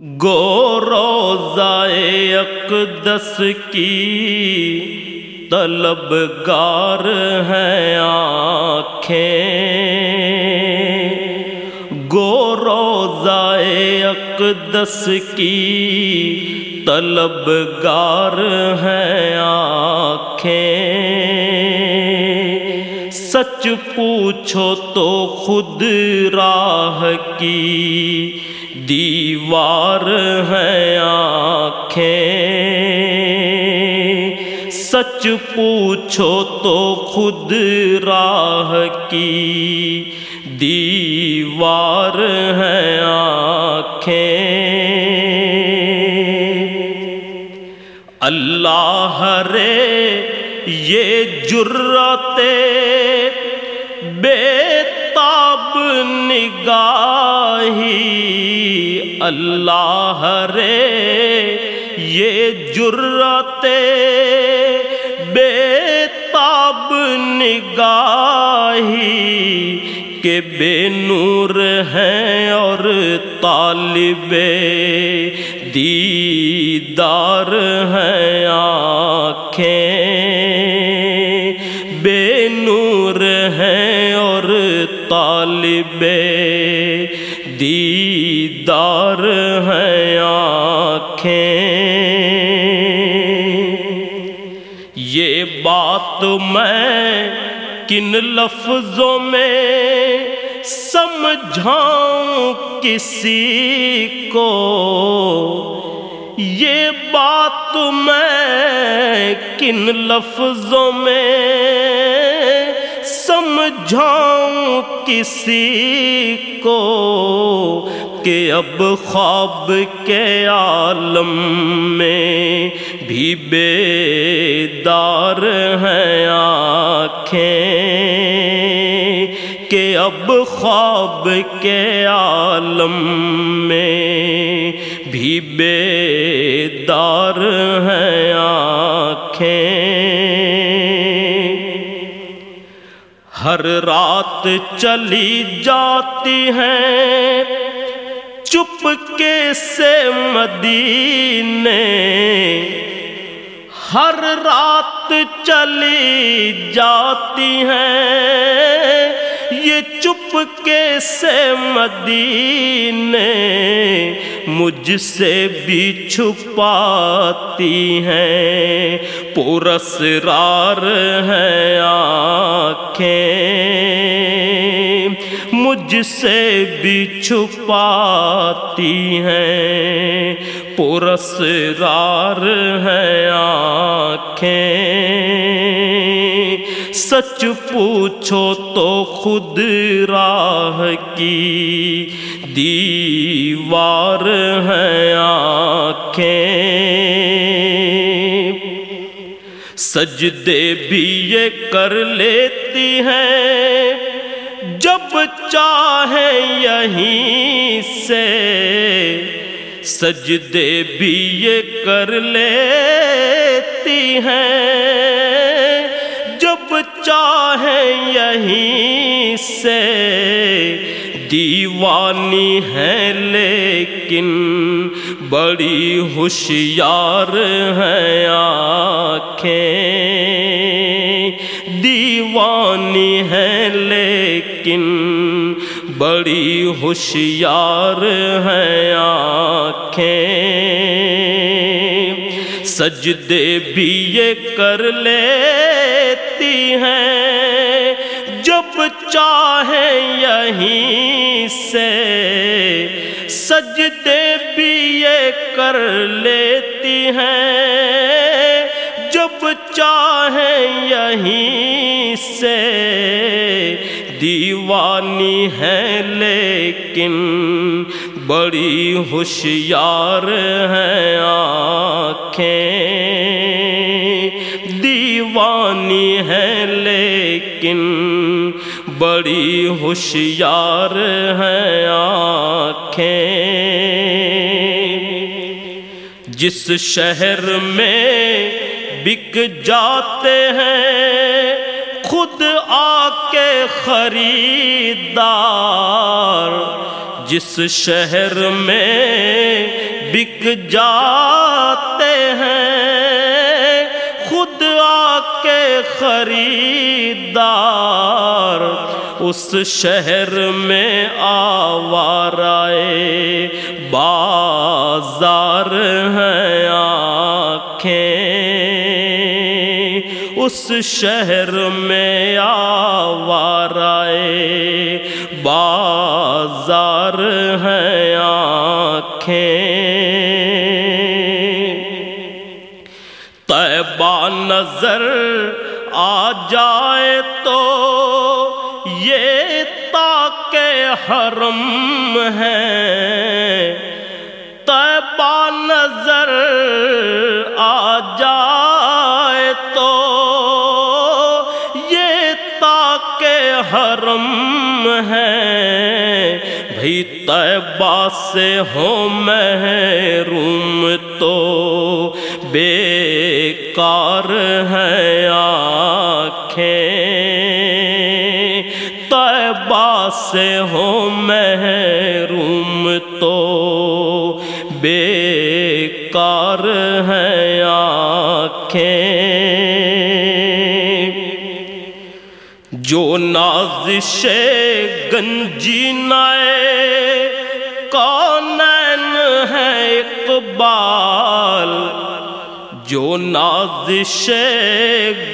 گو روزائے اقدس کی طلبگار ہیں آنکھیں۔ گو روزائے اقدس کی طلبگار ہیں آنکھیں۔ سچ پوچھو تو خود راہ کی۔ دیوار ہے آنکھیں۔ سچ پوچھو تو خود راہ کی۔ دیوار ہے آنکھیں۔ اللہ رے یہ جرتے بے تاب نگاہی، اللہ رے یہ جرتے بے تاب نگاہی کہ بے نور ہیں اور طالب دیدار ہیں آنکھیں۔ طالب دیدار ہیں آنکھیں۔ یہ بات میں کن لفظوں میں سمجھاؤں کسی کو؟ یہ بات میں کن لفظوں میں سمجھاؤں کسی کو کہ اب خواب کے عالم میں بھی بیدار ہیں آنکھیں کہ اب خواب کے عالم میں بھی بیدار ہیں ہر رات چلی جاتی ہیں چپ کے سے مدینے۔ ہر رات چلی جاتی ہیں یہ چپ کے سے مدینے مجھ سے بھی چھپاتی ہیں۔ پورسرار ہیں آنکھیں۔ مجھ سے بھی چھپاتی ہیں۔ پورسرار ہیں آنکھیں۔ سچ پوچھو تو خود راہ کی۔ دیوار ہیں آنکھیں۔ سجدے بھی یہ کر لیتی ہیں جب چاہیں یہیں سے۔ سجدے بھی یہ کر لیتی ہیں یہیں سے دیوانی ہے لیکن بڑی ہوشیار ہیں آنکھیں۔ دیوانی ہے لیکن بڑی ہوشیار ہیں آنکھیں۔ سجدے بھی یہ کر لیتی ہیں چاہیں یہیں سے سجدے بھی یہ کر لیتی ہیں جب چاہیں یہیں سے دیوانی ہے لیکن بڑی ہوشیار ہیں آنکھیں۔ دیوانی ہے لیکن بڑی ہوشیار ہیں آنکھیں۔ جس شہر میں بک جاتے ہیں، خود آ کے خریدار۔ جس شہر میں بک جاتے ہیں، خود آ کے خرید خریدار اس شہر میں آوارائے بازار ہیں آنکھیں۔ اس شہر میں آوارائے بازار ہیں آنکھیں۔ طیبہ نظر آ جائے تو یہ تاکہ حرم ہے۔ طیبہ نظر آ جائے تو حرم ہے۔ بھئی طیبہ سے ہو محروم تو بیکار ہے۔ سے ہو محروم تو بیکار ہے آنکھیں۔ جو نازش گنجی نئے کونین ہے اقبال۔ جو نازش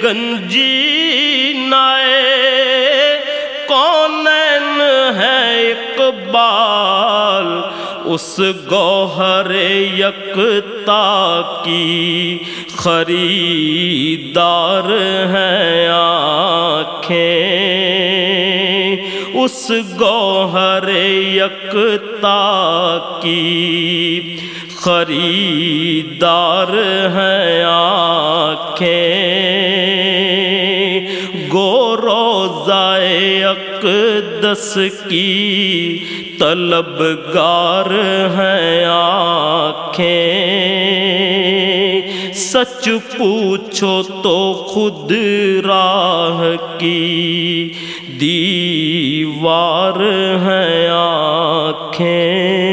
گنجی نئے کونین ہے اقبال اس گوہر یکتا کی خریدار ہیں آنکھیں اس گوہر یکتا کی خریدار ہیں آنکھیں اقدس کی طلبگار ہیں آنکھیں۔ سچ پوچھو تو خود راہ کی دیوار ہیں آنکھیں۔